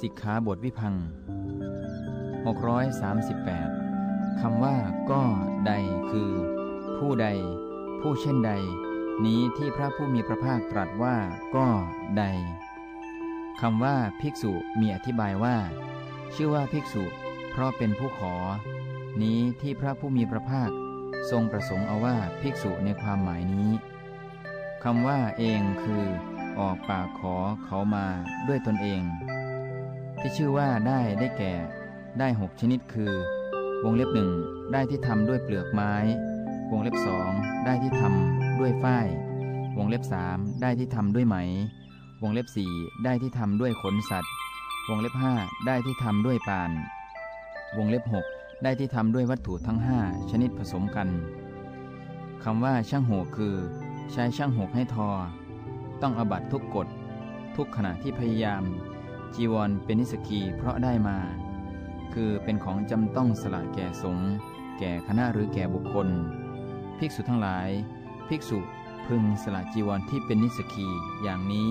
สิกขาบทวิพัง638 คำว่าก็ใดคือ ผู้ใด ผู้เช่นใด นี้ที่พระผู้มีพระภาคตรัสว่าก็ใดคำว่าภิกษุมีอธิบายว่า ชื่อว่าภิกษุ เพราะเป็นผู้ขอ นี้ที่พระผู้มีพระภาคทรงประสงค์เอาว่าภิกษุในความหมายนี้คำว่าเองคือ ออกปากขอเขามาด้วยตนเอง ที่ชื่อว่าได้ได้แก่ ได้หกชนิดคือ วงเล็บหนึ่งได้ที่ทำด้วยเปลือกไม้ วงเล็บสองได้ที่ทำด้วยฝ้ายวงเล็บสามได้ที่ทำด้วยไหม วงเล็บสี่ได้ที่ทำด้วยขนสัตว์ วงเล็บห้าได้ที่ทำด้วยปาน วงเล็บหกได้ที่ทำด้วยวัตถุทั้งห้าชนิดผสมกันคำว่าช่างโหกคือ ใช้ช่างหกให้ทอ ต้องอบัตทุกกฎทุกขณะที่พยายาม จีวรเป็นนิสกีเพราะได้มา คือเป็นของจำต้องสละแก่สงฆ์แก่คณะหรือแก่บุคคล ภิกษุทั้งหลาย ภิกษุพึงสละจีวรที่เป็นนิสกีอย่างนี้